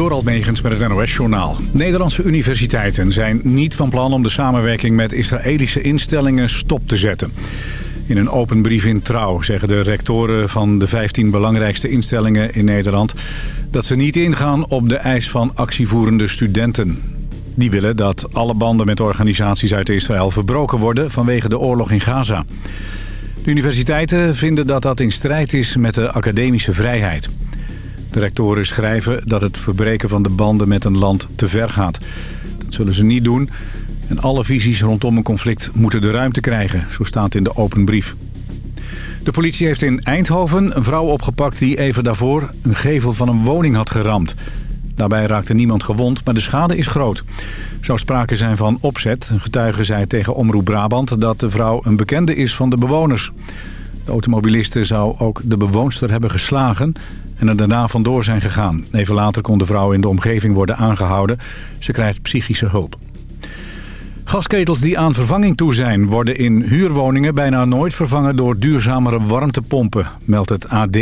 Door Almegens met het NOS-journaal. Nederlandse universiteiten zijn niet van plan om de samenwerking met Israëlische instellingen stop te zetten. In een open brief in Trouw zeggen de rectoren van de 15 belangrijkste instellingen in Nederland... dat ze niet ingaan op de eis van actievoerende studenten. Die willen dat alle banden met organisaties uit Israël verbroken worden vanwege de oorlog in Gaza. De universiteiten vinden dat dat in strijd is met de academische vrijheid. De rectoren schrijven dat het verbreken van de banden met een land te ver gaat. Dat zullen ze niet doen en alle visies rondom een conflict moeten de ruimte krijgen, zo staat in de open brief. De politie heeft in Eindhoven een vrouw opgepakt die even daarvoor een gevel van een woning had geramd. Daarbij raakte niemand gewond, maar de schade is groot. Zou sprake zijn van opzet. Een getuige zei tegen Omroep Brabant dat de vrouw een bekende is van de bewoners. De automobiliste zou ook de bewoonster hebben geslagen en er daarna vandoor zijn gegaan. Even later kon de vrouw in de omgeving worden aangehouden. Ze krijgt psychische hulp. Gasketels die aan vervanging toe zijn... worden in huurwoningen bijna nooit vervangen door duurzamere warmtepompen, meldt het AD.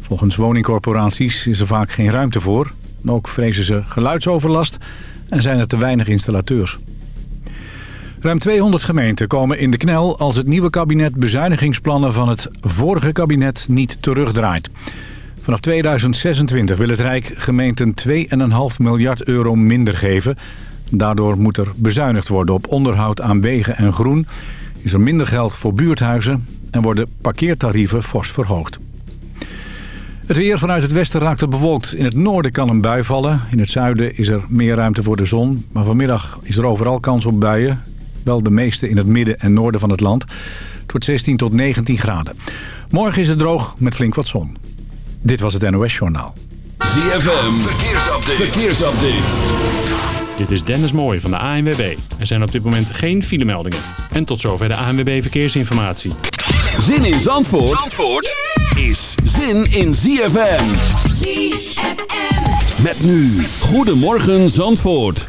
Volgens woningcorporaties is er vaak geen ruimte voor. Ook vrezen ze geluidsoverlast en zijn er te weinig installateurs. Ruim 200 gemeenten komen in de knel als het nieuwe kabinet bezuinigingsplannen van het vorige kabinet niet terugdraait. Vanaf 2026 wil het Rijk gemeenten 2,5 miljard euro minder geven. Daardoor moet er bezuinigd worden op onderhoud aan wegen en groen. Is er minder geld voor buurthuizen en worden parkeertarieven fors verhoogd. Het weer vanuit het westen raakt het bewolkt. In het noorden kan een bui vallen. In het zuiden is er meer ruimte voor de zon. Maar vanmiddag is er overal kans op buien. Wel de meeste in het midden en noorden van het land. Het wordt 16 tot 19 graden. Morgen is het droog met flink wat zon. Dit was het NOS Journaal. ZFM, verkeersupdate. verkeersupdate. Dit is Dennis Mooij van de ANWB. Er zijn op dit moment geen filemeldingen. En tot zover de ANWB Verkeersinformatie. Zin in Zandvoort, Zandvoort is zin in ZFM. ZFM. Met nu, Goedemorgen Zandvoort.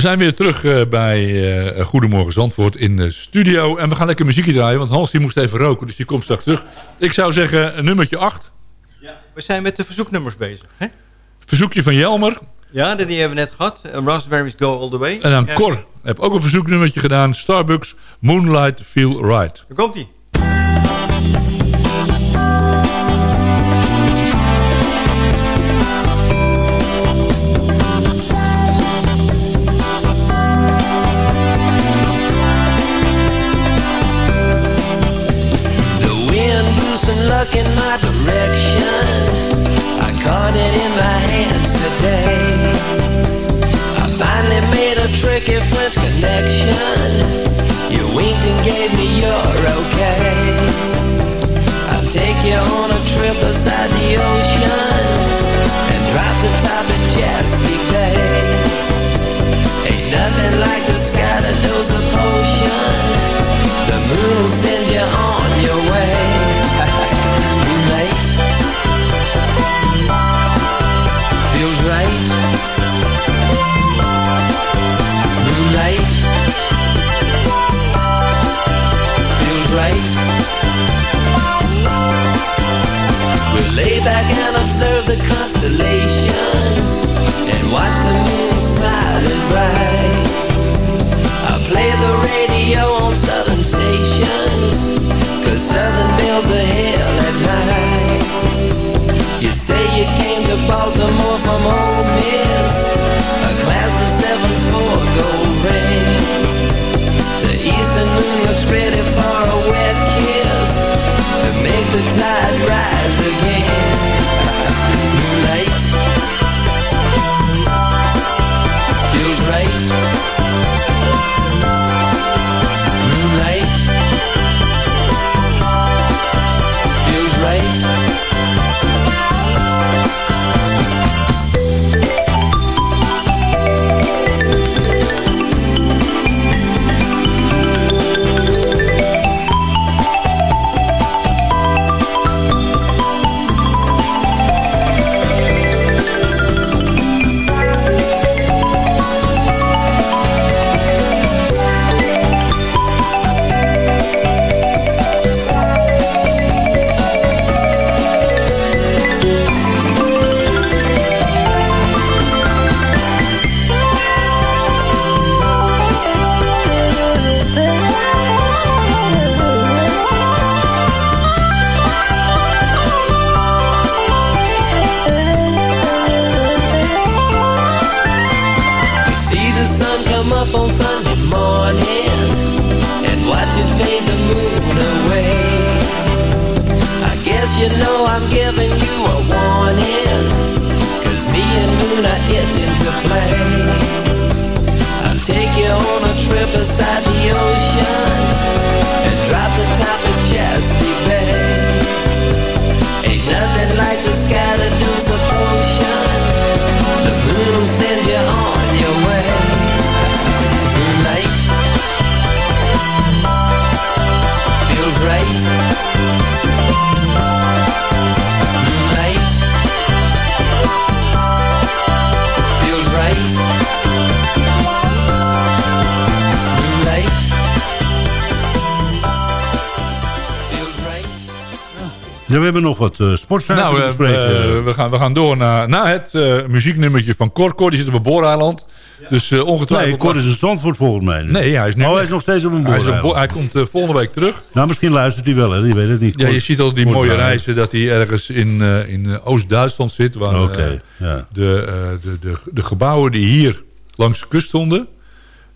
We zijn weer terug eh, bij eh, Goedemorgen Zandvoort in de studio. En we gaan lekker muziekje draaien, want Hans die moest even roken. Dus die komt straks terug. Ik zou zeggen, nummertje 8. Ja, we zijn met de verzoeknummers bezig. Hè? Verzoekje van Jelmer. Ja, die hebben we net gehad. Raspberries Go All The Way. En dan Cor. Heb ook een verzoeknummertje gedaan. Starbucks, Moonlight, Feel Right. Daar komt back and observe the constellations watch the moon smile and rise like the sky Ja, we hebben nog wat uh, sportzaken Nou, te eh, eh, we, gaan, we gaan door naar, naar het muzieknummertje van Cor. Cor die zit op een booreiland. Dus eh, ongetwijfeld... nee, Cor is een Zandvoort volgens mij. Nee, hij is Oh, hij is nog steeds op een Hij, is op boer. bo- hij komt volgende week terug. Nou, misschien luistert hij wel, hè? Die weet het niet. Ja, je ziet al die mooie reizen dat hij ergens in, in Oost-Duitsland zit. Waar ja. de, de, de, de gebouwen die hier langs de kust stonden...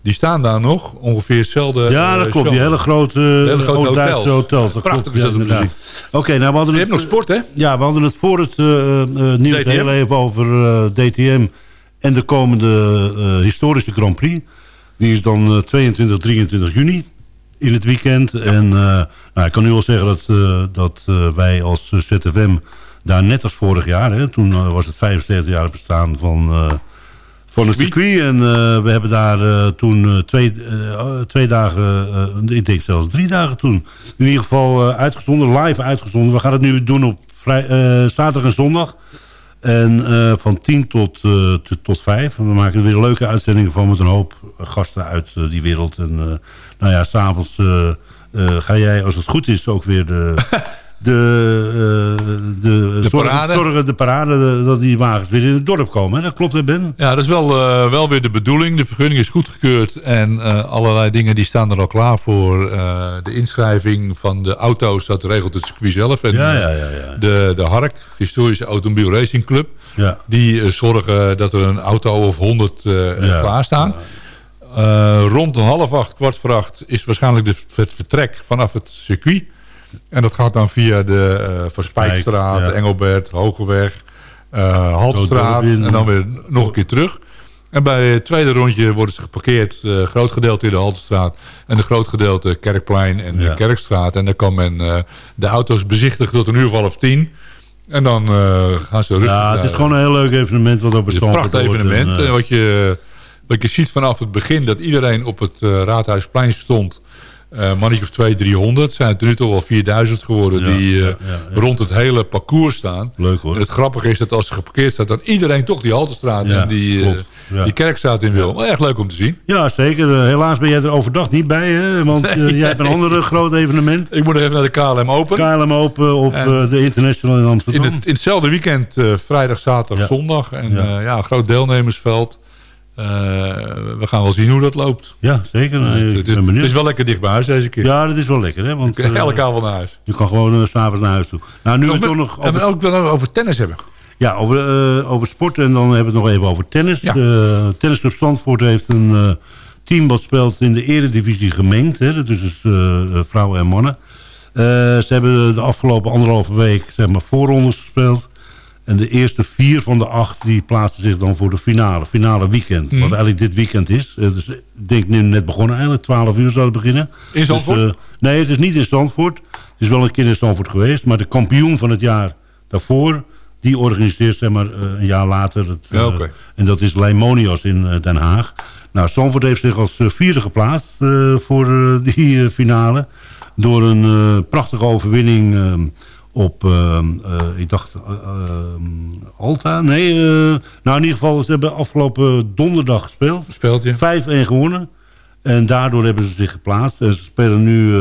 die staan daar nog. Ongeveer hetzelfde. Ja, eh, dat klopt. Die hele grote, Hele grote Oost-Duitse hotels. hotels. Dat Prachtig klopt, is dat om te. Oké, nou we hadden Je het, hebt nog sport, hè? Ja, we hadden het voor het eh, eh, nieuws DTM. heel even over eh, DTM en de komende eh, historische Grand Prix. Die is dan eh, 22, 23 juni in het weekend. En eh, nou, ik kan nu al zeggen dat, eh, dat eh, wij als eh, ZFM daar net als vorig jaar... Hè, toen eh, was het 75 jaar bestaan van, eh, van het circuit. En eh, we hebben daar eh, toen eh, twee, eh, twee dagen, ik denk zelfs drie dagen toen... in ieder geval uitgezonden, live uitgezonden. We gaan het nu doen op vrij, zaterdag en zondag. En van 10 tot, eh, tot, tot 5. We maken er weer leuke uitzendingen van met een hoop gasten uit die wereld. En nou ja, s'avonds ga jij, als het goed is, ook weer de... De, eh, de, De zorgen- parade. zorgen, de parade, dat die wagens weer in het dorp komen. Hè? Dat klopt, hè Ben? Ja, dat is wel, eh, wel weer de bedoeling. De vergunning is goedgekeurd en eh, allerlei dingen die staan er al klaar voor. De inschrijving van de auto's, dat regelt het circuit zelf. En Ja, ja, ja, ja. De, de HARC, Historische Automobiel Racing Club, Ja. die zorgen dat er een auto of 100 Ja. klaarstaan. Eh, rond half acht, kwart voor acht is waarschijnlijk de, het vertrek vanaf het circuit. En dat gaat dan via de eh Verspijkstraat, Ja. Engelbert, Hogeweg, eh Haltstraat en dan weer nog een keer terug. En bij het tweede rondje worden ze geparkeerd. eh groot gedeelte in de Haltestraat en een groot gedeelte Kerkplein en Ja. de Kerkstraat. En dan kan men de auto's bezichtigen tot een uur of half tien. En dan gaan ze rustig Ja, het is gewoon een heel leuk evenement wat op het het is een prachtig evenement. En, wat, je, wat je ziet vanaf het begin, dat iedereen op het Raadhuisplein stond. Eh mannetje of 200, 300. Het zijn het er nu toch wel 4000 geworden Ja, die eh, ja, ja, ja. rond het hele parcours staan. Leuk hoor. En het grappige is dat als ze geparkeerd staat, dat iedereen toch die Haltestraat en die, eh. Ja. die kerkstraat in wil. Maar echt leuk om te zien. Ja, zeker. Eh, helaas ben jij er overdag niet bij, hè? Want eh, jij hebt een ander groot evenement. Ik moet nog even naar de KLM Open. KLM Open op eh, de International in in, Amsterdam. het, in hetzelfde weekend, eh, vrijdag, zaterdag, zondag. En Ja. ja. ja, een groot deelnemersveld. Eh, we gaan wel zien hoe dat loopt. Ja, zeker. Eh, het, is, het wel lekker dicht bij huis deze keer. Ja, dat is wel lekker, hè? Want eh, Elke avond naar huis. je kan gewoon s'avonds naar huis toe. Nou, nu we toch nog en over, ook wel over tennis hebben. ja, over, over sport en dan hebben we het nog even over tennis. Ja. Eh, Tennisclub Zandvoort heeft een team wat speelt in de eredivisie gemengd. Hè? Dat is dus vrouwen en mannen. Ze hebben de afgelopen anderhalve week zeg maar, voorrondes gespeeld. En de eerste vier van de acht die plaatsen zich dan voor de finale. Finale weekend. Mhm. Wat eigenlijk dit weekend is. Het is ik denk nu net begonnen eigenlijk. 12 uur zou het beginnen. In Zandvoort? Dus, eh, nee, het is niet in Zandvoort. Het is wel een keer in Zandvoort geweest. Maar de kampioen van het jaar daarvoor... die organiseert zeg maar, eh, een jaar later. Het, Ja, eh. En dat is Leimonios in eh, Den Haag. Nou, Zandvoort heeft zich als eh, vierde geplaatst eh, voor eh, die eh, finale. Door een eh, prachtige overwinning eh, op, eh, eh, ik dacht, eh, Alta. Nee, eh, nou in ieder geval, ze hebben afgelopen donderdag gespeeld. Speelt je? 5-1 gewonnen. En daardoor hebben ze zich geplaatst. En ze spelen nu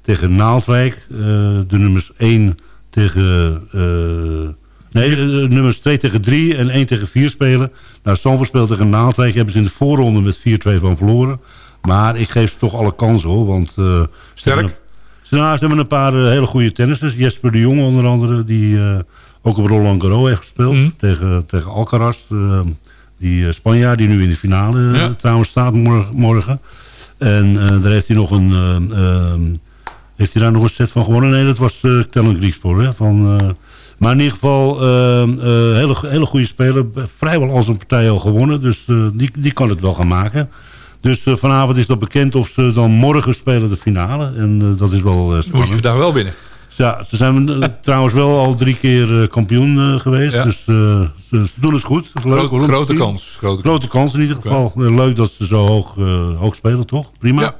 tegen Naaldwijk. de nummers 1 tegen... nee, de nummers 2 tegen 3 en 1 tegen 4 spelen. Nou, Stamford speelt tegen Naaldwijk. Hebben ze in de voorronde met 4-2 van verloren. Maar ik geef ze toch alle kansen hoor. Want, eh, Sterk? hebben een- hebben een paar eh, hele goede tennissers. Jesper de Jong onder andere. Die eh, ook op Roland Garros heeft gespeeld. Mhm. Tegen, tegen Alcaraz. eh, die eh, Spanjaard die nu in de finale Ja. trouwens staat mor- morgen. En daar heeft hij nog een... eh, ehm, heeft hij daar nog een set van gewonnen? Nee, dat was uh, Tellen Griekspoor. Hè? Van, maar in ieder geval, ehm, eh, hele, hele goede speler. Vrijwel al zijn partij al gewonnen. Dus die, die kan het wel gaan maken. Dus eh, vanavond is dat bekend of ze dan morgen spelen de finale. En eh, dat is wel eh, Moet je vandaag wel winnen. Ja, ze zijn trouwens wel al drie keer kampioen geweest. Ja. Dus ze, ze doen het goed. Leuk, Groot- grote kans. Grote Grote kans in ieder geval. Leuk dat ze zo hoog, hoog spelen, toch? Prima. Ja.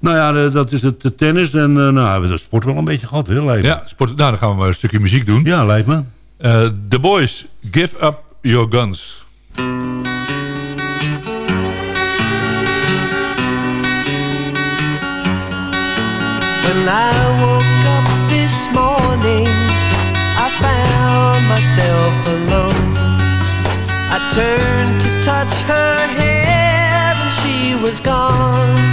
Nou ja, dat is het tennis. En nou, hebben we de sport wel een beetje gehad, hè, lijkt me. Ja, sport, nou, dan gaan we een stukje muziek doen. Ja, lijkt me. Eh, The Boys, Give Up Your Guns. When I woke up this morning, I found myself alone. I turned to touch her hair, and she was gone.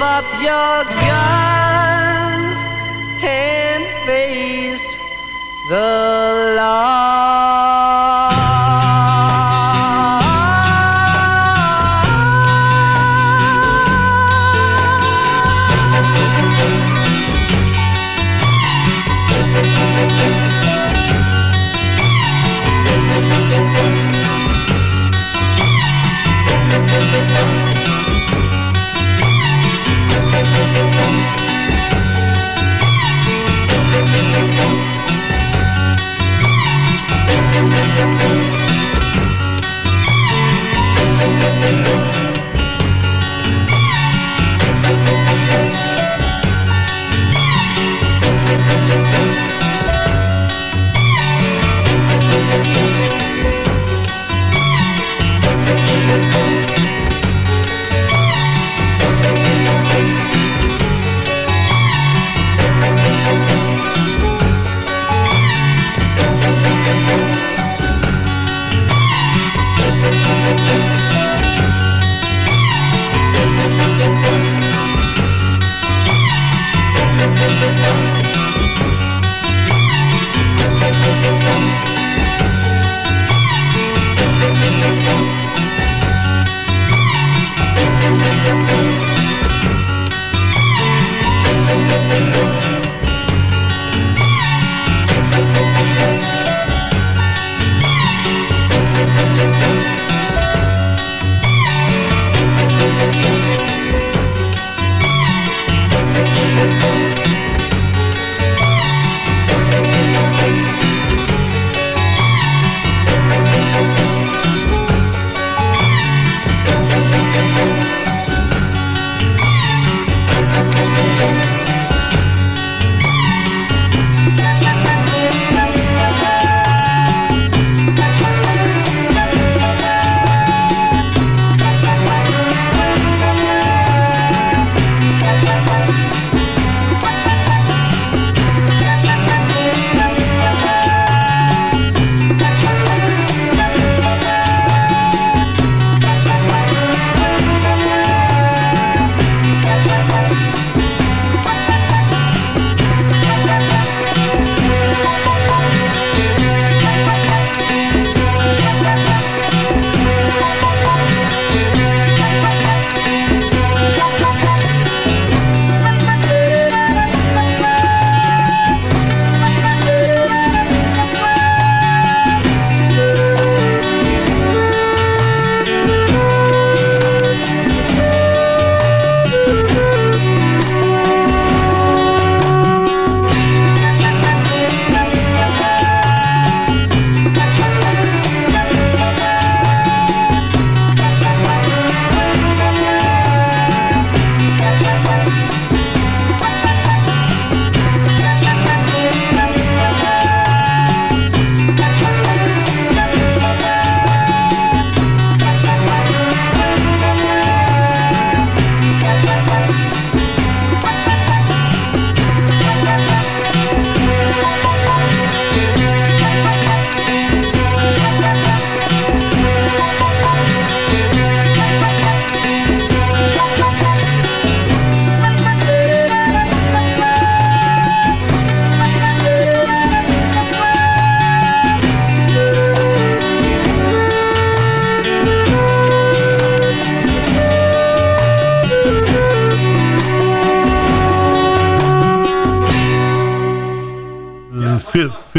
Give up your guns and face the fi-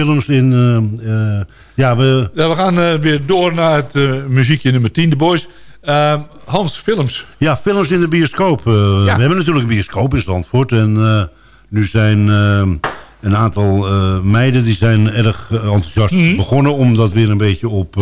films in... eh, eh, ja, we, Ja, we gaan eh, weer door naar het muziekje nummer 10, de boys. Hans, films. Ja, films in de bioscoop. We hebben natuurlijk een bioscoop in Zandvoort. En nu zijn Een aantal meiden die zijn erg enthousiast Mhm. begonnen... om dat weer een beetje op,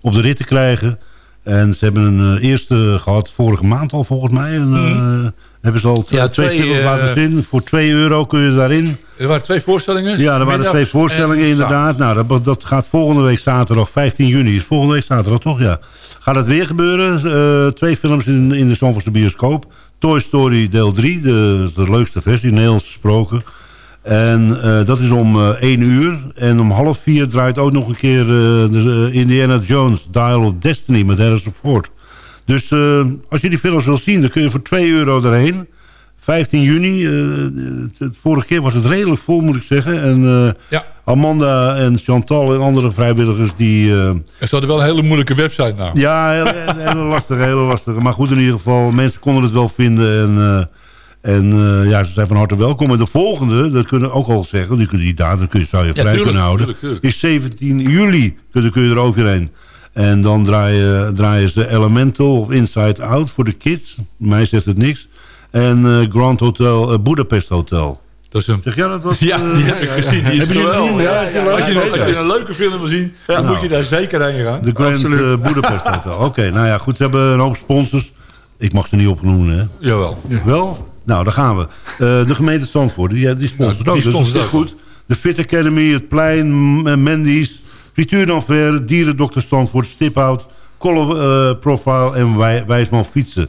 op de rit te krijgen. En ze hebben een eh, eerste gehad, vorige maand al volgens mij. En, eh, hebben ze al twee, Ja, twee, twee, films eh, laten zien. Voor 2 euro kun je daarin. Er waren twee voorstellingen. Ja, er waren twee voorstellingen en inderdaad. Nou, dat, dat gaat volgende week zaterdag, 15 juni. Is volgende week zaterdag toch, ja. Gaat het weer gebeuren? Eh, twee films in, in de Stamfordse bioscoop. Toy Story deel 3, de, de leukste versie, Nederlands gesproken. En eh, dat is om eh 1 uur. En om half vier draait ook nog een keer eh, de, Indiana Jones, Dial of Destiny met Harrison Ford. Dus als je die films wil zien, dan kun je voor 2 euro erheen. 15 juni. het- vorige keer was het redelijk vol, moet ik zeggen. En Ja. Amanda en Chantal en andere vrijwilligers die... En ze hadden wel een hele moeilijke website nou. ja, hele, hele lastige, hele lastige. Maar goed, in ieder geval, mensen konden het wel vinden. En, en eh, ja, ze zijn van harte welkom. En de volgende, dat kunnen we ook al zeggen, die, die datum kun je, zou je Ja, vrij tuurlijk, kunnen houden, tuurlijk, tuurlijk. is 17 juli. Kun, kun je er overheen. En dan draaien, draaien ze Elemental of Inside Out voor de kids. Mij zegt het niks. En eh, Grand Hotel, eh, Budapest Hotel. Dat is een... Zeg jij dat wat? Ja, die heb ik gezien. Die is geweldig. Ja, ja, ja, als, je, als een leuke film wil zien, dan Nou. moet je daar zeker heen gaan. De Grand Budapest Hotel. Oké, nou ja, goed. Ze hebben een hoop sponsors. Ik mag ze niet opnoemen, hè? Jawel. Wel? Nou, daar gaan we. Eh, de gemeente Zandvoort, die, die sponsort Nou, die. Dus dat sponsort is goed. De Fit Academy, het Plein, eh, Mendy's, Frituur d'Anver, Dierendokter Zandvoort, Stiphout, Color eh, Profile en Wij, Wijsman Fietsen.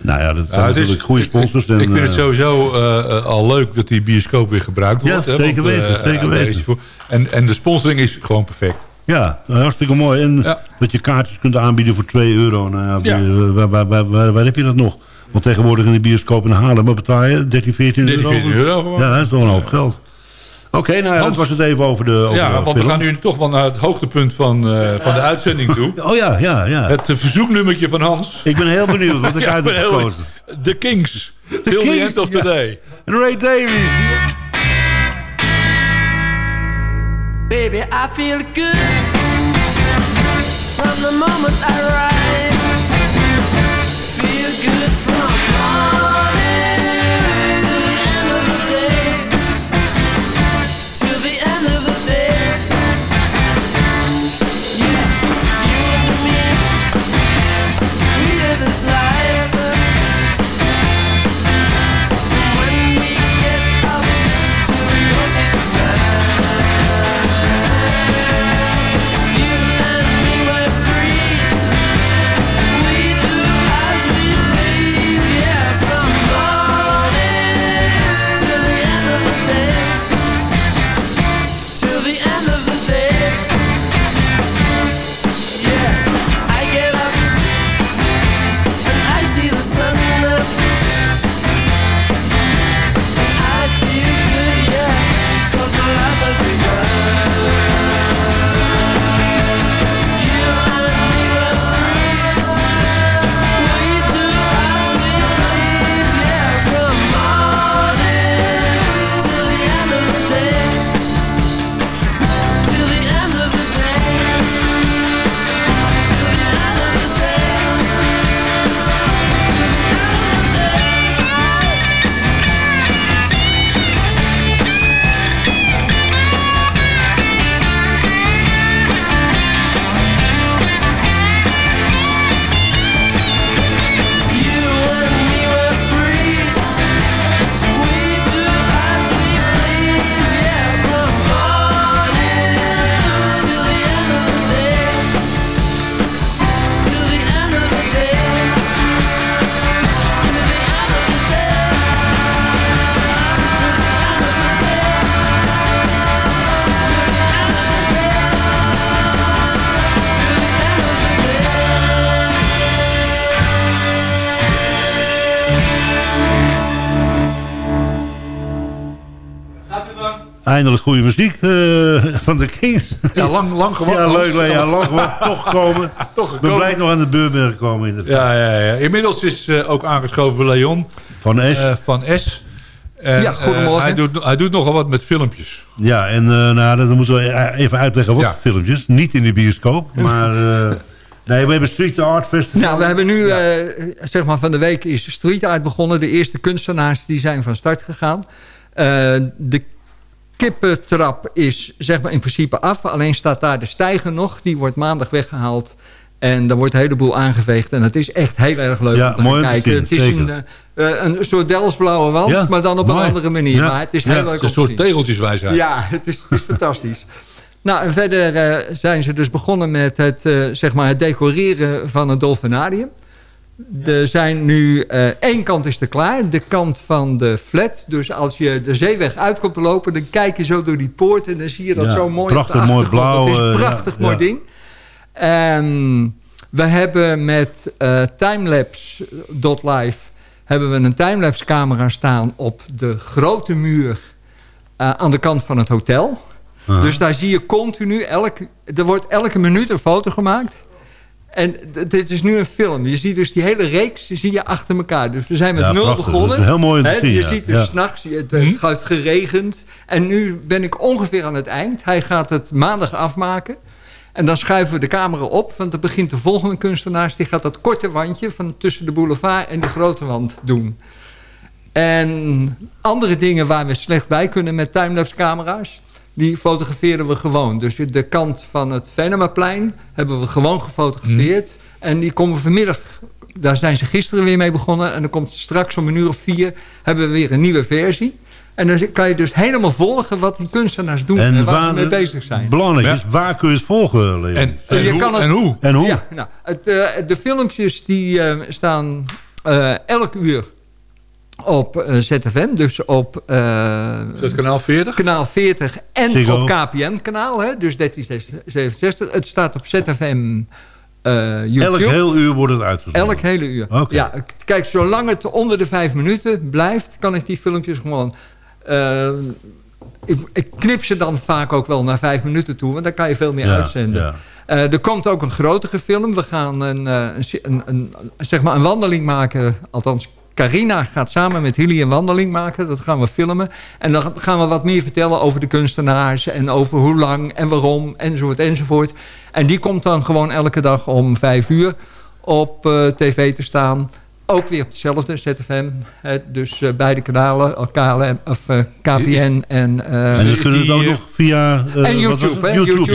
Nou ja, dat zijn Ja, het is- natuurlijk goede sponsors. Ik, ik vind het eh, sowieso eh, eh, al leuk dat die bioscoop weer gebruikt Ja, wordt. hè, zeker want, eh, weten, zeker eh, weten. En, en de sponsoring is gewoon perfect. Ja, hartstikke mooi. En Ja. dat je kaartjes kunt aanbieden voor 2 euro. Nou ja, Ja. waar, waar, waar, waar heb je dat nog? Want tegenwoordig in de bioscoop in Haarlem wat betaal je 13, 14 13, euro. 14 euro gewoon. Ja, dat is toch een hoop geld. Oké, nou ja, dat Hans- was het even over de over Ja, de want we gaan nu toch wel naar het hoogtepunt van, eh, van de uitzending toe. Oh ja, ja, ja. Het eh, verzoeknummertje van Hans. Ik ben heel benieuwd wat ik Ja, uit heb gekozen. The Kings. Till the Kings, end of the ja. day. Ray Davies. Baby, I feel good from the moment I rise. Ja, lang, lang gewacht. Ja, leuk. Ja, lang gewacht. Toch gekomen. Toch gekomen. blij nog aan de beurt ben gekomen. Inderdaad. Ja, ja, ja. Inmiddels is eh, ook aangeschoven Leon Van Esch. eh, van S. En, Ja, goedemorgen. eh, hij, doet, hij doet nogal wat met filmpjes. Ja, en eh, nou, dan moeten we even uitleggen wat Ja. filmpjes. Niet in de bioscoop, maar... eh, nee, we hebben Street Art Festival. Nou, we hebben nu, eh, zeg maar van de week is Street Art begonnen. De eerste kunstenaars die zijn van start gegaan. Eh, de kippentrap is zeg maar in principe af. Alleen staat daar de stijger nog. Die wordt maandag weggehaald. En daar wordt een heleboel aangeveegd. En het is echt heel erg leuk Ja, om te mooi kijken. Het is een, eh, eh, een soort Delsblauwe wand, Ja, maar dan op mooi. een andere manier. Ja. Maar het is heel leuk een soort tegeltjeswijsheid. Ja, het is, het is fantastisch. Nou, en verder eh, zijn ze dus begonnen met het, eh, zeg maar het decoreren van het dolfinarium. Er zijn nu, eh, één kant is er klaar, de kant van de flat. Dus als je de zeeweg uit komt lopen, dan kijk je zo door die poort... en dan zie je dat Ja, zo mooi prachtig mooi blauw, Het is een eh, prachtig ja, mooi ja. ding. En we hebben met eh timelapse.live hebben we een timelapse camera staan op de grote muur aan de kant van het hotel. Aha. Dus daar zie je continu, elk, er wordt elke minuut een foto gemaakt. En dit is nu een film. Je ziet dus die hele reeks zie je achter elkaar. Dus we zijn met Ja, nul prachtig. begonnen. Dat is heel mooi te zien, Je ja. ziet dus Ja. s'nachts, het, heeft geregend. En nu ben ik ongeveer aan het eind. Hij gaat het maandag afmaken. En dan schuiven we de camera op. Want dan begint de volgende kunstenaars. Die gaat dat korte wandje van tussen de boulevard en de grote wand doen. En andere dingen waar we slecht bij kunnen met timelapse camera's... die fotograferen we gewoon. Dus de kant van het Venemaplein hebben we gewoon gefotografeerd. En die komen vanmiddag... Daar zijn ze gisteren weer mee begonnen. En dan komt straks om een uur of vier... hebben we weer een nieuwe versie. En dan kan je dus helemaal volgen wat die kunstenaars doen... en, waar, ze mee bezig zijn. Belangrijk is, waar kun je het volgen, Leon? En, Dus je kan het- En hoe? Ja, nou, het, eh, de filmpjes die eh, staan eh, elk uur op eh, ZFM. Dus op eh, dat kanaal 40? kanaal 40 en Ziggo. op KPN-kanaal. Dus 1367. Het staat op ZFM eh YouTube. Elk heel uur wordt het uitgezonden. Elk hele uur. Oké. Ja, kijk, zolang het onder de vijf minuten blijft... kan ik die filmpjes gewoon... eh, ik, ik knip ze dan vaak ook wel naar vijf minuten toe... want dan kan je veel meer Ja, uitzenden. ja. Eh, er komt ook een grotere film. We gaan een, eh, een, een, zeg maar een wandeling maken. Althans, Carina gaat samen met Hilly een wandeling maken. Dat gaan we filmen. En dan gaan we wat meer vertellen over de kunstenaars... en over hoe lang en waarom, enzovoort, enzovoort. En die komt dan gewoon elke dag om vijf uur op eh, tv te staan. Ook weer op dezelfde ZFM. Hè, dus eh, beide kanalen, eh, KLM, of, eh, KPN en... eh, En dan kunnen we het ook nog via... eh, en YouTube? YouTube,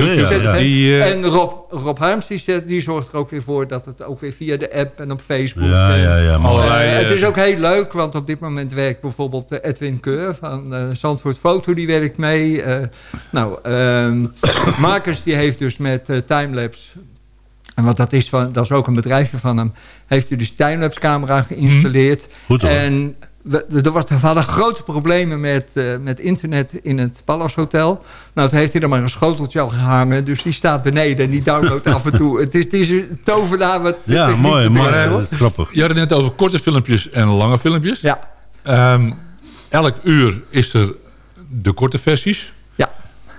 en Rob, Rob Harms die, zet- die zorgt er ook weer voor dat het ook weer via de app en op Facebook. Ja, ja, ja. Allerlei, het is ook heel leuk, want op dit moment werkt bijvoorbeeld Edwin Keur van eh, Zandvoort Foto, die werkt mee. Eh, nou, ehm Marcus die heeft dus met Timelapse, en wat dat is, van, dat is ook een bedrijfje van hem, heeft hij dus Timelapse camera geïnstalleerd. Goed hoor. En we, er was, we hadden grote problemen met, eh, met internet in het Palace Hotel. Nou, toen heeft hij er maar een schoteltje al gehangen. Dus die staat beneden en die downloadt af en toe. Het is, het is een tovenaar wat Ja, mooi, mooi. is grappig. Je had het net over korte filmpjes en lange filmpjes. Ja, Ehm, elk uur is er de korte versies.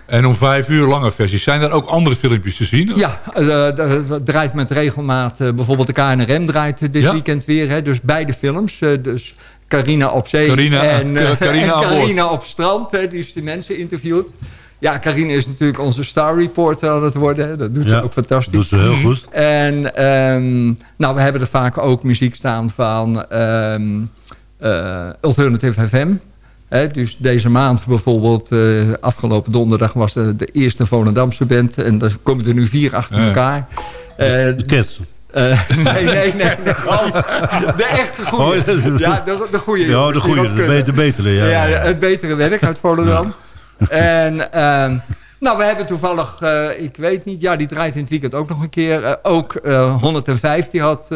En om vijf uur lange versies. Zijn er ook andere filmpjes te zien? Ja, eh, eh, draait met regelmaat. eh, bijvoorbeeld de KNRM draait eh, dit Ja. weekend weer. Hè, dus beide films. dus Carina op zee Carina, en, Ca- Carina en op strand. Hè, die is de mensen interviewt. Ja, Carina is natuurlijk onze star reporter aan het worden. hè. Dat doet Ja, ze ook fantastisch. doet ze heel goed. En ehm, nou, we hebben er vaak ook muziek staan van eh, Alternative FM. Dus deze maand bijvoorbeeld, eh, afgelopen donderdag was de, de eerste Volendamse band. En daar komen er nu vier achter elkaar. De eh, nee, nee, nee. de echte goede. Oh, ja. de, de goede. Ja, de goede. De betere. Ja, Ja, het betere werk uit Volendam. En ehm, nou, we hebben toevallig, ik weet niet, ja, die draait in het weekend ook nog een keer. Ook eh 105, die had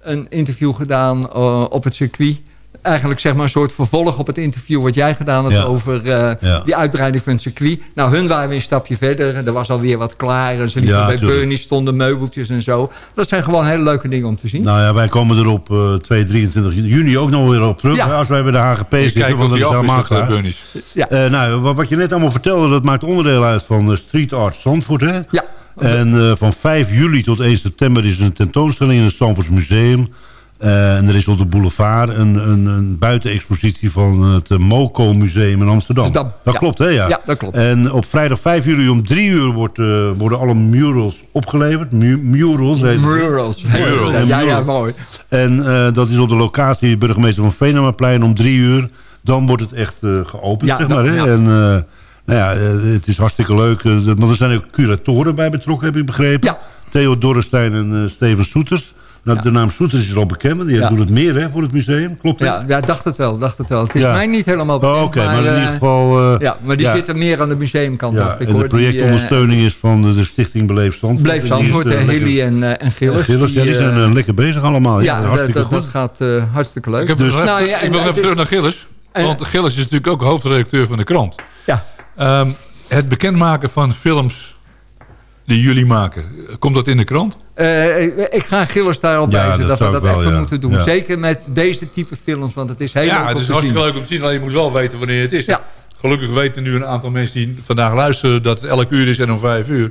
een interview gedaan op het circuit. Eigenlijk zeg maar een soort vervolg op het interview wat jij gedaan had Ja. over eh, Ja. die uitbreiding van het circuit. Nou, hun waren weer een stapje verder. Er was alweer wat klaar. En ze liepen Ja, bij tuurlijk. Bernie, stonden meubeltjes en zo. Dat zijn gewoon hele leuke dingen om te zien. Nou ja, wij komen er op eh 2, 23 juni ook nog weer op terug. Als wij bij de HGP zitten. want dat is helemaal dat, klaar. eh, Bernies. Ja. Eh, nou, wat, wat je net allemaal vertelde, dat maakt onderdeel uit van de Street Art Zandvoort. Hè? Ja. En eh, van 5 juli tot 1 september is er een tentoonstelling in het Zandvoorts Museum. Eh, en er is op de boulevard een, een, een buitenexpositie van het eh, Moco Museum in Amsterdam. Amsterdam, Dat ja. klopt, hè? Ja. Ja, dat klopt. En op vrijdag 5 juli om 3 uur wordt, eh, worden alle murals opgeleverd. Mu- murals heet het. Murals. Murals. Ja, ja, mooi. En dat is op de locatie burgemeester van Venemaplein om drie uur. Dan wordt het echt geopend, zeg maar. Hè? En Nou ja, het is hartstikke leuk. Maar er zijn ook curatoren bij betrokken, heb ik begrepen. Ja. Theo Dorrestein en Steven Soeters. Nou, De naam Soeters is al bekend, want die Ja. doet het meer hè, voor het museum. Klopt dat? Ja, ja, dacht het wel, dacht het wel. Het is Ja. mij niet helemaal bekend. Oh, Oké, maar, in eh, ieder geval... eh, ja, maar die ja. zitten meer aan de museumkant Ja, af. Ik en de hoor die, eh, projectondersteuning is van de, stichting Beleef Zandvoort. Is, Zandvoort, eh, en Hilly en, eh, en Gilles. Gilles, ja, die die, zijn eh, eh, lekker bezig allemaal. Ja, ja, dat, hartstikke dat, goed. dat gaat eh, hartstikke leuk. Ik, heb Dus- Nou ja, en ik wil even terug naar Gilles. Want Gilles is natuurlijk ook hoofdredacteur van de krant. Ja. Ehm, het bekendmaken van films die jullie maken, komt dat in de krant? Eh, ik- ga Gilles daarop Ja, wijzen dat dat, we dat ik wel, even ja. moeten doen. Ja. Zeker met deze type films, want het is heel ja, leuk het om is hartstikke leuk om te zien. Alleen je moet wel weten wanneer het is. Ja. Gelukkig weten nu een aantal mensen die vandaag luisteren dat het elk uur is en om vijf uur.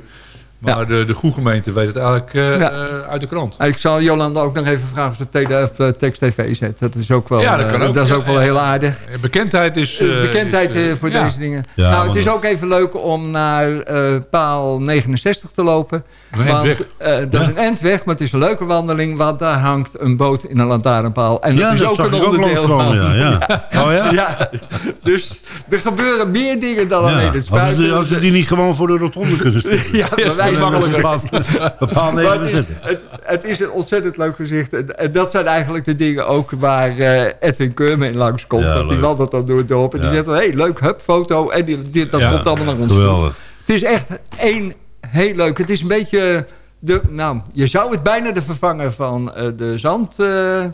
Maar Ja. de, de goede gemeente weet het eigenlijk eh, Ja. eh, uit de krant. Ik zal Jolanda ook nog even vragen of ze op eh, tekst tv zet. Dat is ook wel, Ja, dat kan ook. dat is Ja, ook wel heel aardig. Bekendheid is... Bekendheid is, voor ja. deze dingen. Ja, nou, het is dat- ook even leuk om naar eh, paal 69 te lopen. Een want eh, dat is een endweg, maar het is een leuke wandeling. Want daar hangt een boot in een lantaarnpaal. En Ja, dat is dat ook een onderdeel van. langskomen, ja, ja. Oh ja? Ja, dus er gebeuren meer dingen dan Ja. alleen het spuiten. hadden ze die niet gewoon voor de rotonde kunnen stellen? Ja, bij wijze Bepaal het, is, 69. het, het is een ontzettend leuk gezicht. En, en dat zijn eigenlijk de dingen ook waar eh, Edwin Keurme in langskomt. Ja, want die wandelt dan door het dorp. En die zegt, hé, hey, leuk, hup, foto. En die, die- dat Ja, komt allemaal naar ons toe. Het is echt één heel leuk. Het is een beetje... De, nou, je zou het bijna de vervanger van eh, de zand... eh,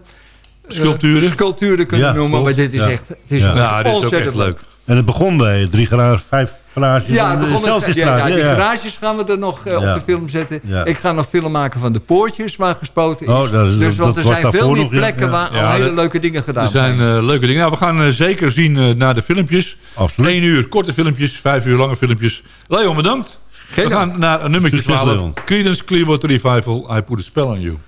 Sculpturen. sculpturen kunnen Ja, noemen. klopt. Maar dit is Ja. echt het is Ja. Ja, dit is ook ontzettend echt leuk. En het begon bij drie garages, vijf garages. Ja, begonnen met, ja, ja, die garages gaan we er nog eh, op de film zetten. Ik ga nog film maken van de poortjes waar gespoten is. Oh, dat dus want er zijn veel meer plekken waar al hele leuke dingen gedaan Er zijn eh, leuke dingen. Nou, we gaan eh, zeker zien naar de filmpjes. Absoluut. 1 uur korte filmpjes, 5 uur lange filmpjes. Leon, bedankt. Geen we gaan naar een nummertje Succes, 12. Leon. Creedence Clearwater Revival, I Put a Spell on You.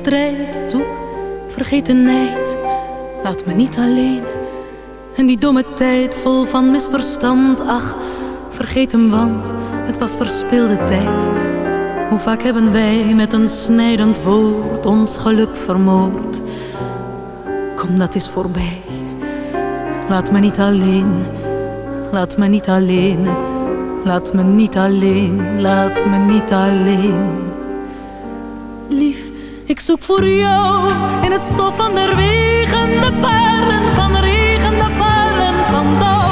Strijd, toe, vergeet de nijd. Laat me niet alleen. En die domme tijd vol van misverstand, ach, vergeet hem, want het was verspilde tijd. Hoe vaak hebben wij met een snijdend woord ons geluk vermoord. Kom, dat is voorbij. Laat me niet alleen, laat me niet alleen, laat me niet alleen, laat me niet alleen. Lief, ik zoek voor jou in het stof van de regen, de parelen van de regen, de van dauw.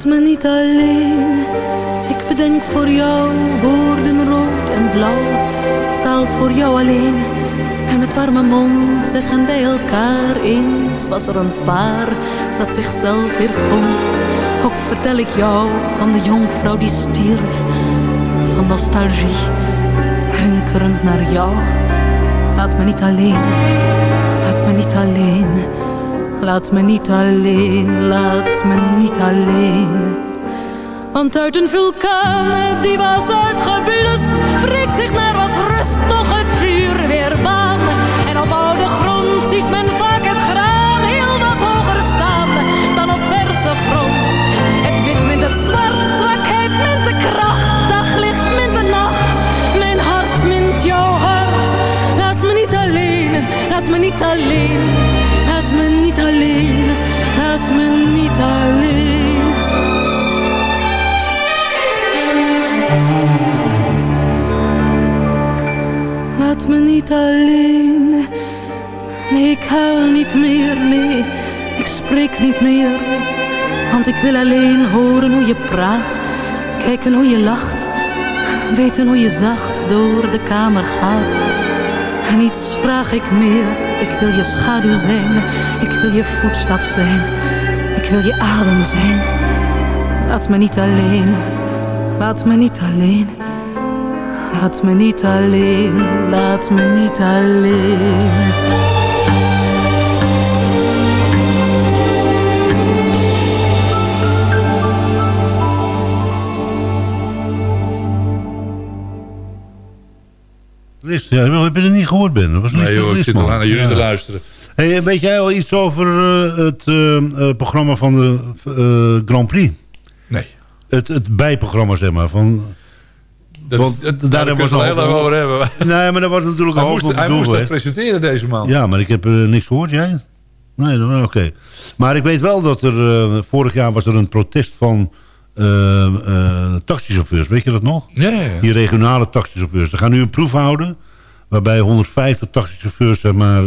Laat me niet alleen, ik bedenk voor jou woorden rood en blauw, taal voor jou alleen. En met warme mond zeggen wij elkaar eens, was er een paar dat zichzelf weer vond. Ook vertel ik jou van de jonkvrouw die stierf, van nostalgie, hunkerend naar jou. Laat me niet alleen, laat me niet alleen. Laat me niet alleen, laat me niet alleen. Want uit een vulkaan die was uitgeblust, breekt zich naar wat rust toch het vuur weer baan. En op oude grond ziet men vaak het graan heel wat hoger staan dan op verse grond. Het wit mint het zwart, zwakheid mint de kracht, daglicht mint de nacht. Mijn hart mint jouw hart. Laat me niet alleen, laat me niet alleen. Laat me niet alleen. Nee, ik huil niet meer, nee, ik spreek niet meer. Want ik wil alleen horen hoe je praat, kijken hoe je lacht, weten hoe je zacht door de kamer gaat. En iets vraag ik meer, ik wil je schaduw zijn, ik wil je voetstap zijn, wil je adem zijn. Laat me niet alleen, laat me niet alleen, laat me niet alleen, laat me niet alleen. List, ja, ik heb er niet gehoord ben. Dat was Nee List joh, ik zit nog aan naar jullie Ja. te luisteren. Hey, weet jij al iets over eh, het eh, eh, programma van de Grand Prix? Nee. Het, het bijprogramma, zeg maar. Van, Dat, Want dat, daar hebben we het heel lang over- hebben. Nee, maar dat was natuurlijk Hij een moest, hij moest dat presenteren deze man. Ja, maar ik heb er niks gehoord. Jij? Nee, nou, oké. Maar ik weet wel dat er... vorig jaar was er een protest van taxichauffeurs. Weet je dat nog? Ja, ja, ja. Die regionale taxichauffeurs. Ze gaan nu een proef houden... waarbij 150 taxichauffeurs zeg maar,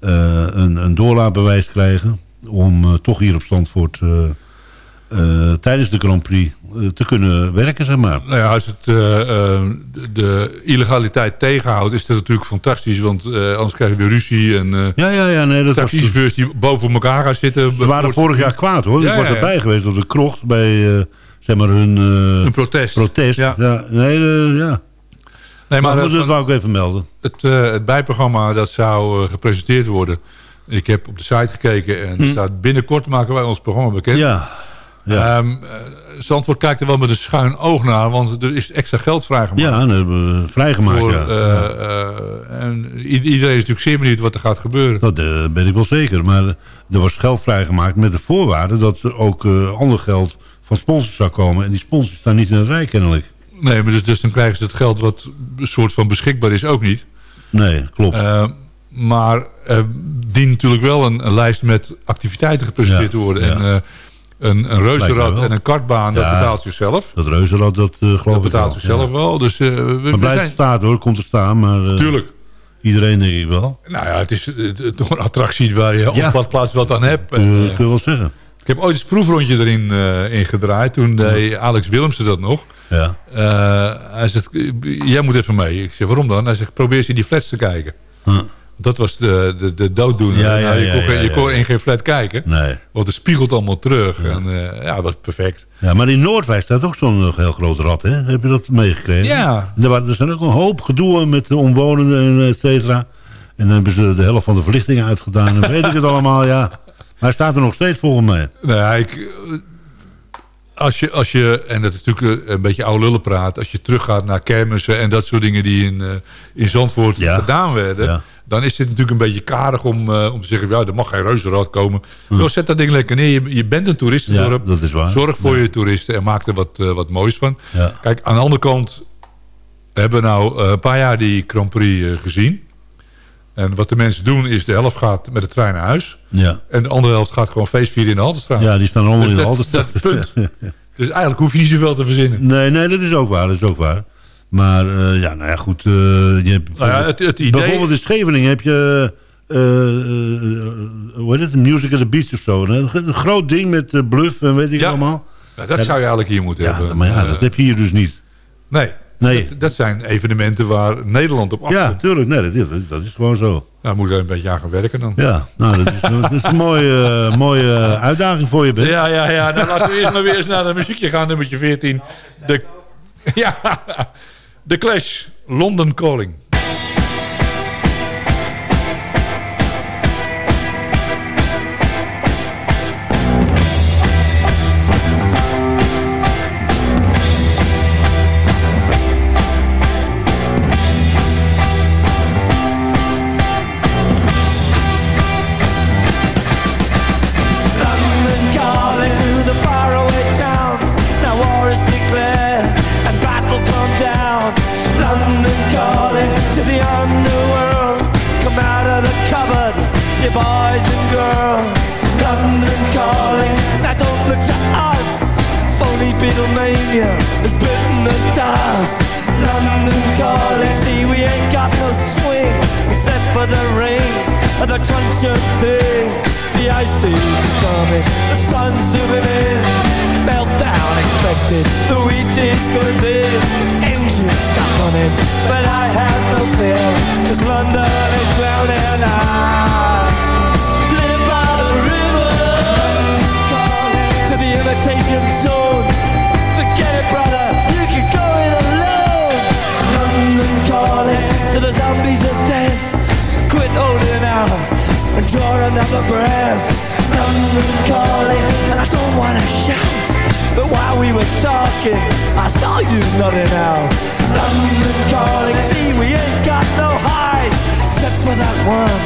een, een doorlaatbewijs krijgen... om eh, toch hier op Zandvoort... eh, eh, tijdens de Grand Prix eh, te kunnen werken, zeg maar. Nou ja, als het eh, eh, de, de illegaliteit tegenhoudt, is dat natuurlijk fantastisch. Want eh, anders krijg je weer ruzie en eh Ja, ja, ja. Nee, dat die boven elkaar gaan zitten. ze waren vorig jaar kwaad, hoor. Ik was erbij geweest door de krocht bij... eh, zeg maar hun eh, Een protest. protest. Ja. Ja. nee, eh, ja. Nee, Maar, maar, eh, dat wou ik even melden. het, eh, het bijprogramma dat zou eh, gepresenteerd worden. Ik heb op de site gekeken en er staat binnenkort maken wij ons programma bekend. Hm. Ja. ja. Ehm, eh, Zandvoort kijkt er wel met een schuin oog naar, want er is extra geld vrijgemaakt. ja, dat hebben we vrijgemaakt, voor, ja. en iedereen is natuurlijk zeer benieuwd wat er gaat gebeuren. Dat eh, ben ik wel zeker. Maar er was geld vrijgemaakt met de voorwaarde... dat er ook ander geld van sponsors zou komen. En die sponsors staan niet in het rij kennelijk. Nee, maar dus, dus dan krijgen ze het geld wat een soort van beschikbaar is ook niet. Nee, klopt. Eh, maar er dient natuurlijk wel een, een lijst met activiteiten gepresenteerd Ja, te worden. ja. En eh, een, een reuzenrad en een kartbaan, dat betaalt zichzelf. dat reuzenrad, dat eh geloof Dat ik betaalt wel. zichzelf ja. wel. Dus we, Maar blijft zijn... staan hoor, komt te staan. Maar Tuurlijk. iedereen denk ik wel. Nou ja, het is toch een attractie waar je op wat plaats wat aan hebt. En, kun je wel zeggen. Ik heb ooit eens een proefrondje erin eh ingedraaid. Toen deed Alex Willemsen dat nog. Ja. Eh, hij zegt, jij moet even mee. Ik zeg, waarom dan? Hij zegt, probeer eens in die flats te kijken. Huh. Dat was de, de, de dooddoener. Ja, ja, Nou, je, kon, je in geen flat kijken. Nee. Want het spiegelt allemaal terug. En, eh, ja, dat was perfect. Ja, maar in Noordwijk staat ook zo'n heel groot rad, hè? Heb je dat meegekregen? Ja. Er, waren, er zijn ook een hoop gedoe met de omwonenden, en et cetera. En dan hebben ze de helft van de verlichting uitgedaan. En weet ik het allemaal, ja. Maar hij staat er nog steeds volgens mij. Nee, ik, eh, als je, als je, en dat is natuurlijk eh, een beetje oude lullen praat... als je teruggaat naar kermissen en dat soort dingen die in, eh, in Zandvoort gedaan werden... dan is dit natuurlijk een beetje karig om, om te zeggen... ja, er mag geen reuzenrad komen. Joh, zet dat ding lekker neer. Je, je bent een toeristendorp. Ja, dat is waar. Zorg voor je toeristen en maak er wat, wat moois van. Kijk, aan de andere kant hebben we nou eh, een paar jaar die Grand Prix gezien... En wat de mensen doen is de helft gaat met de trein naar huis. Ja. En de andere helft gaat gewoon feestvieren in de Haltestraat. Ja, die staan allemaal in de Haltestraat. Dat, punt. dus eigenlijk hoef je niet zoveel te verzinnen. Nee, nee, dat is ook waar. Dat is ook waar. Maar eh, ja, nou ja, goed. eh, je hebt Nou ja, het- het idee- Bijvoorbeeld in Scheveningen heb je... eh, hoe heet het? Music at the Beach of zo. Een, groot ding met bluff en weet ik Ja. allemaal. Ja, dat zou je eigenlijk hier moeten hebben. Maar ja, dat heb je hier dus niet. Nee, Nee. Dat, dat zijn evenementen waar Nederland op afkomt. Ja, tuurlijk. Nee, dat is, dat is gewoon zo. Nou, moet er een beetje aan gaan werken dan. Ja, nou, dat is, dat is een mooie, mooie uitdaging voor je, Ben. Ja, ja, ja. Nou, laten we eerst maar weer eens naar de muziekje gaan, nummertje 14. De, ja, de Clash, London Calling. The you boys and girls. London calling, now don't look to us. Phony Beatlemania has bitten the dust. London calling, see we ain't got no swing except for the rain and the crunch thing. The ice is coming, the sun's zooming in. Meltdown expected, the wheat is going big. Engines stop running, but I have no fear, cause London is drowning. I live by the river, Calling to the imitation zone. Forget it, brother, you can go it alone. London calling to the zombies of death. Quit holding out and draw another breath. London calling, and I don't wanna shout. But while we were talking, I saw you nodding out. London calling, see we ain't got no hide, except for that one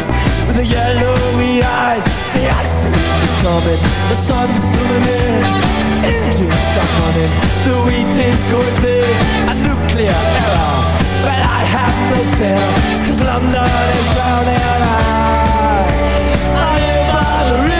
with the yellowy eyes. The ice is coming, the sun's zooming in, engines stop running, the wheat is going big, a nuclear error. But I have no fear, cause London is drowning. I, I am by the river.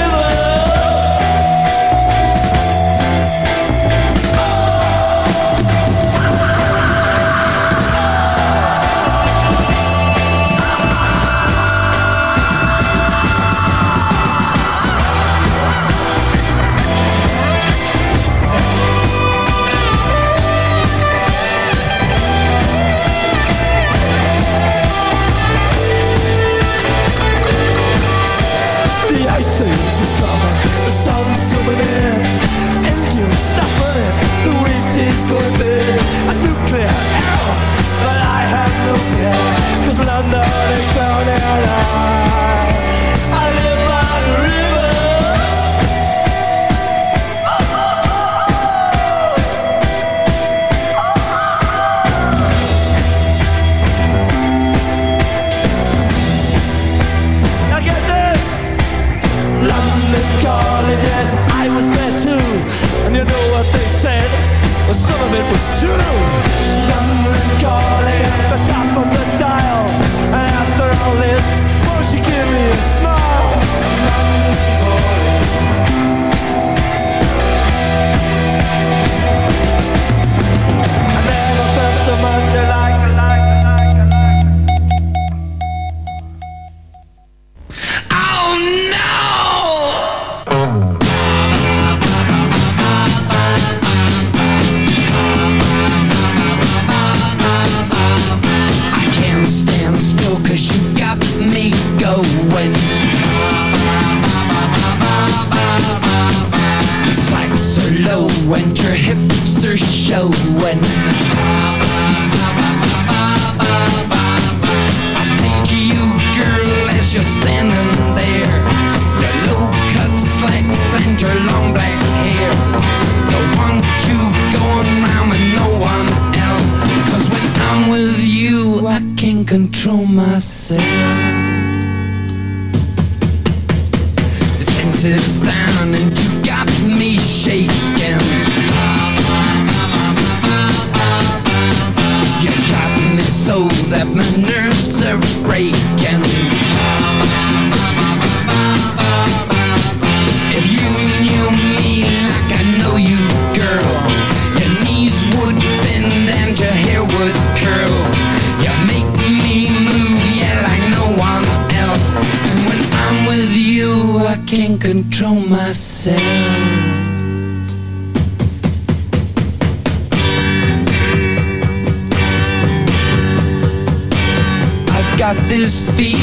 His feet.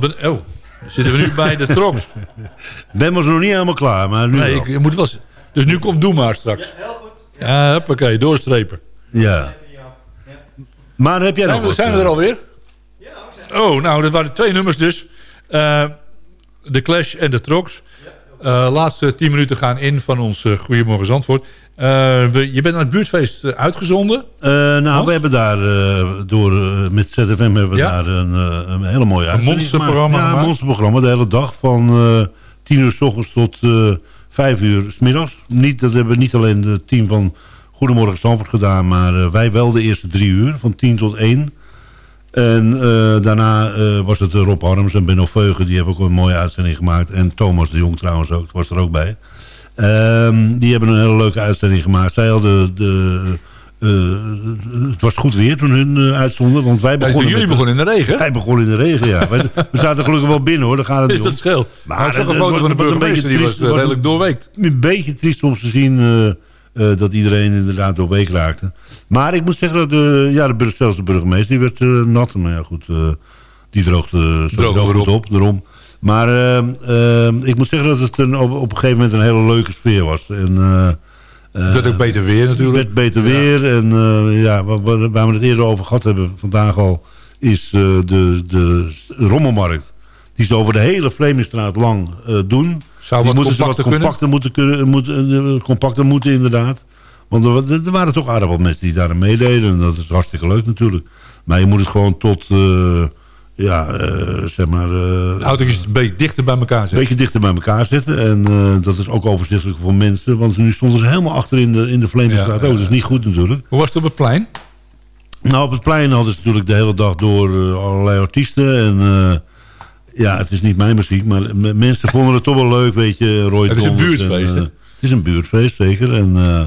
Ben, oh, zitten we nu bij de troks. Ben was nog niet helemaal klaar, maar nu Nee, wel. ik, je moet wel, dus nu komt Doe maar straks. Ja, hoppakee, doorstrepen. Ja. Maar heb jij nog Zijn we, wat, zijn we eh, er alweer? Oh, nou, dat waren twee nummers dus. Eh, de Clash en de Trox. Eh laatste tien minuten gaan in van ons uh, Goedemorgen Zandvoort. Eh, we, je bent naar het buurtfeest eh, uitgezonden. Eh, nou, we hebben daar door, met ZFM hebben we Ja? daar een, een hele mooie uitzending monsterprogramma. Ja, een monsterprogramma. De hele dag van eh 10 uur s ochtends tot eh 5 uur s middags. Niet, dat hebben niet alleen het team van Goedemorgen Zandvoort gedaan, maar wij wel de eerste drie uur, van 10 tot 1. En daarna was het Rob Harms en Benno Veugen. Die hebben ook een mooie uitzending gemaakt. En Thomas de Jong trouwens ook, was er ook bij. Ehm, die hebben een hele leuke uitzending gemaakt. Zij hadden de... eh, het was goed weer toen hun eh, uitstonden. Want wij Ja, begonnen jullie begonnen in de regen? Wij begonnen in de regen, ja. We zaten gelukkig wel binnen hoor, daar gaat het niet om. Dat scheelt. Maar een het foto was- van de burgemeester, die beetje was eh, redelijk doorweekt. Een beetje triest om te zien dat iedereen inderdaad doorweek raakte. Maar ik moet zeggen dat de, ja, de, zelfs de burgemeester die werd nat. Maar ja, goed, die droogde Droogde goed op. Daarom. Maar eh, eh, ik moet zeggen dat het een, op, op een gegeven moment een hele leuke sfeer was. En, eh, eh, Het werd ook beter weer natuurlijk. Het werd beter weer. En eh, ja, waar, we het eerder over gehad hebben vandaag al... is de, de rommelmarkt. Die ze over de hele Vreemdestraat lang doen. Zou die wat moeten ze wat compacter compacter moeten, kunnen, moeten, compacter moeten inderdaad. Want er, er waren toch aardig wat mensen die daar meededen. En dat is hartstikke leuk natuurlijk. Maar je moet het gewoon tot... ja, eh, zeg maar... eh, De autootjes een beetje dichter bij elkaar een zetten. beetje dichter bij elkaar zetten. En eh, dat is ook overzichtelijk voor mensen. Want nu stonden ze helemaal achter in de, in de Ja, ja, Dat is niet goed natuurlijk. Hoe was het op het plein? Nou, op het plein hadden ze natuurlijk de hele dag door eh, allerlei artiesten. En eh, ja, het is niet mijn muziek. Maar mensen vonden het toch wel leuk, weet je. Roy Het is een buurtfeest, en, eh, het is een buurtfeest, zeker. En eh,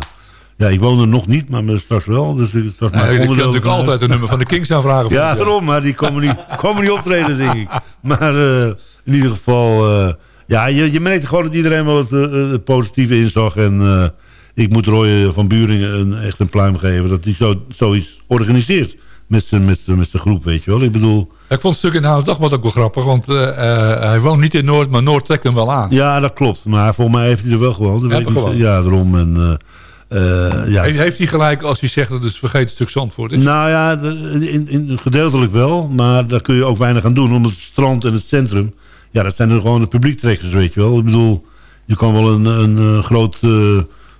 ja, ik woon er nog niet, maar straks wel. Dus ik straks Nee, maar je onderdeel natuurlijk van- altijd een nummer van de Kings aanvragen. ja, daarom, maar die komen niet, komen niet optreden, denk ik. Maar eh, in ieder geval, eh, Ja, je, je merkte gewoon dat iedereen wel het, eh, het positieve inzag. En ik moet Roy van Buringen een, echt een pluim geven... dat hij zo, zoiets organiseert met zijn met met groep, weet je wel. Ik bedoel... Ik vond het stuk in de Dagblad ook wel grappig. Want hij woont niet in Noord, maar Noord trekt hem wel aan. Ja, dat klopt. Maar volgens mij heeft hij er wel gewoond. Dat Ja, weet niet. ja daarom. En, ja. Heeft, hij gelijk als hij zegt dat het een vergeten stuk Zandvoort is? Nou ja, in, in, gedeeltelijk wel. Maar daar kun je ook weinig aan doen. Omdat het strand en het centrum... Ja, dat zijn er gewoon de publiektrekkers, weet je wel. Ik bedoel, je kan wel een, een, eh, groot eh,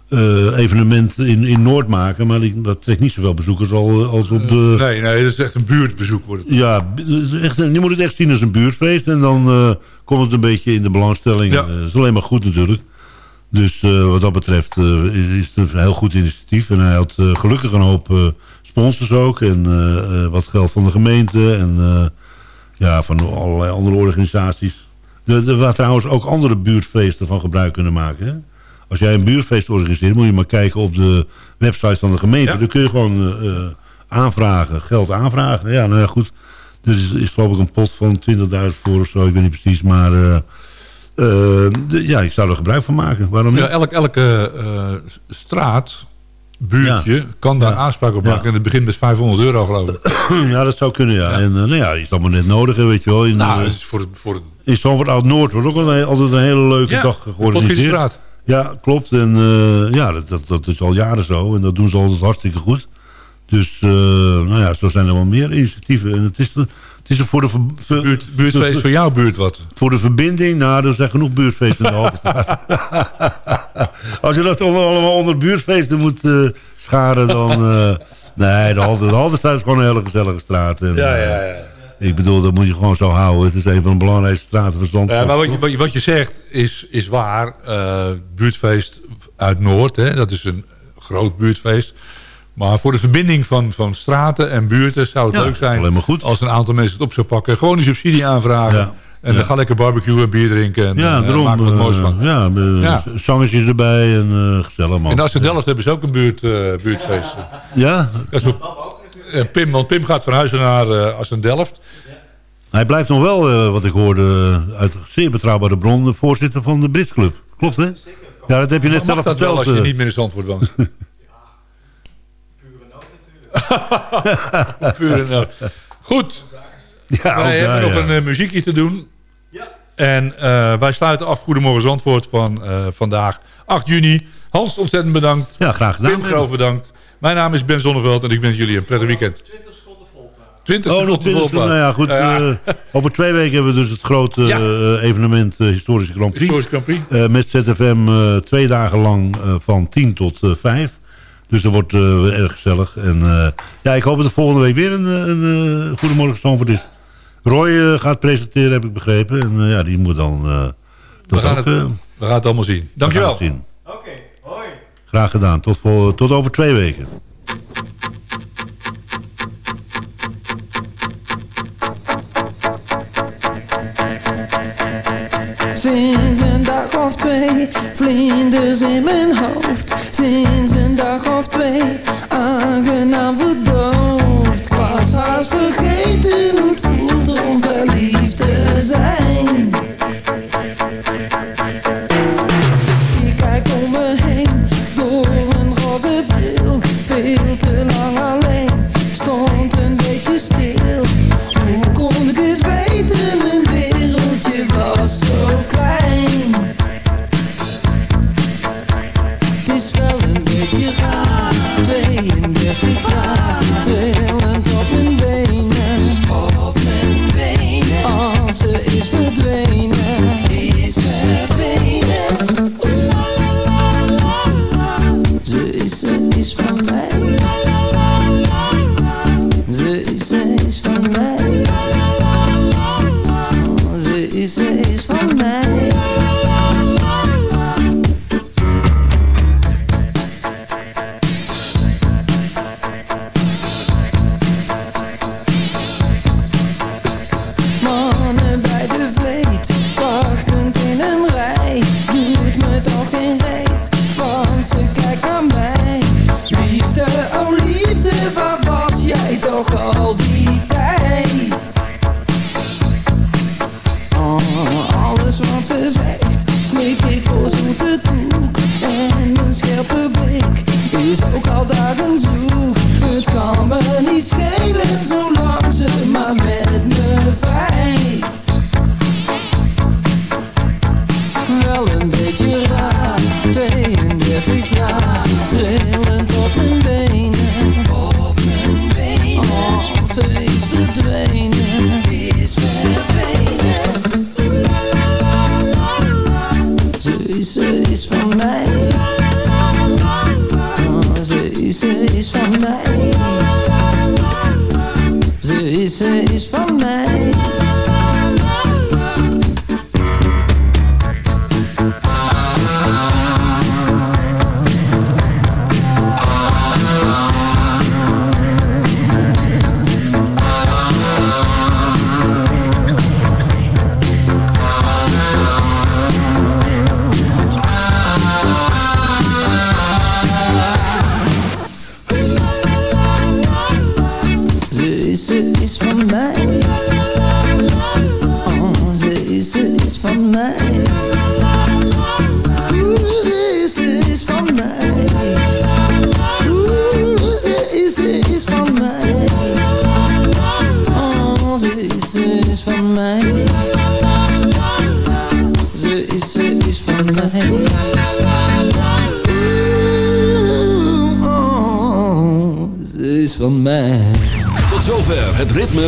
eh, evenement in, in Noord maken. Maar die, dat trekt niet zoveel bezoekers al, eh, als op de... Nee, nee, dat is echt een buurtbezoek. Wordt het. Ja, echt, je moet het echt zien als een buurtfeest. En dan eh, komt het een beetje in de belangstelling. Ja. Eh, dat is alleen maar goed natuurlijk. Dus eh, wat dat betreft eh, is het een heel goed initiatief. En hij had eh, gelukkig een hoop sponsors ook. En wat geld van de gemeente. En ja, van allerlei andere organisaties. Er waar trouwens ook andere buurtfeesten van gebruik kunnen maken. Hè? Als jij een buurtfeest organiseert, moet je maar kijken op de website van de gemeente. Ja. Dan kun je gewoon aanvragen, geld aanvragen. Ja, nou ja, goed. Er is, is geloof ik een pot van 20.000 voor of zo, ik weet niet precies. Maar de- ja, ik zou er gebruik van maken. Waarom niet? Ja, elk, elke eh, straat, buurtje, kan daar aanspraak op maken. En het begint met 500 euro geloof ik. ja, dat zou kunnen, ja. En eh, nou ja, die is allemaal net nodig, weet je wel. In, Nou, eh, is voor, voor in Oud-Noord wordt ook een- altijd een hele leuke dag georganiseerd. Ja, klopt. En eh, ja, dat, dat, dat is al jaren zo. En dat doen ze altijd hartstikke goed. Dus, eh, nou ja, zo zijn er wel meer initiatieven. En het is, het is voor de... ver- buurt, buurtfeest voor jouw buurt wat. Voor de verbinding, nou, er zijn genoeg buurtfeesten in de. Als je dat onder, allemaal onder buurtfeesten moet eh, scharen, dan... eh, nee, de, Halte, de is gewoon een hele gezellige straat. En, Ja, eh, ja, ja. Ik bedoel, dat moet je gewoon zo houden. Het is een van de belangrijkste straten van Zandvoort. Ja, maar wat je, wat je, wat je zegt is, is waar. Buurtfeest uit Noord, hè, dat is een groot buurtfeest. Maar voor de verbinding van, van straten en buurten zou het Ja, leuk zijn... alleen maar goed. als een aantal mensen het op zou pakken. Gewoon een subsidie aanvragen. Ja. En dan ga lekker barbecue en bier drinken. En Ja, eh, daarom. maken we het moois eh, van. ja, eh, Ja. zangetjes erbij en eh gezellig man. En als ze Delft hebben ze ook een buurt, eh, buurtfeest. Ja, Dat is ook, eh, Pim, want Pim gaat verhuizen naar uh, Delft. hij blijft nog wel, eh, wat ik hoorde, eh, uit zeer betrouwbare bron... de voorzitter van de Brits Club. Klopt, hè? Ja, dat heb je net Mag zelf dat wel verteld. als je eh. niet meer in Zandvoort woont? Pure nood. Goed. Ja, wij hebben nog ja. een eh, muziekje te doen. En eh, wij sluiten af Goedemorgen Zandvoort van eh, vandaag 8 juni. Hans, ontzettend bedankt. Ja, graag gedaan. Groof bedankt. Mijn naam is Ben Zonneveld en ik wens jullie een prettig weekend. 20 Oh, nog seconden binnen, volpraat. nou ja, goed. Ja. eh, over twee weken hebben we dus het grote Ja. evenement Historische Grand Prix. Historisch Grand Prix. Eh, met ZFM eh, twee dagen lang eh, van 10 tot eh 5. Dus dat wordt eh, erg gezellig. En eh, ja, ik hoop dat er volgende week weer een, eh, een eh, Goedemorgen Zandvoort is. Roy eh, gaat presenteren, heb ik begrepen. En eh, ja, die moet dan eh, We gaan, ook... het, we gaan het allemaal zien. Dankjewel. Oké, hoi. Graag gedaan. Tot, vol, tot over twee weken. Sinds een dag of twee, vlinders in mijn hoofd. Sinds een dag of twee, aangenaam verdoofd.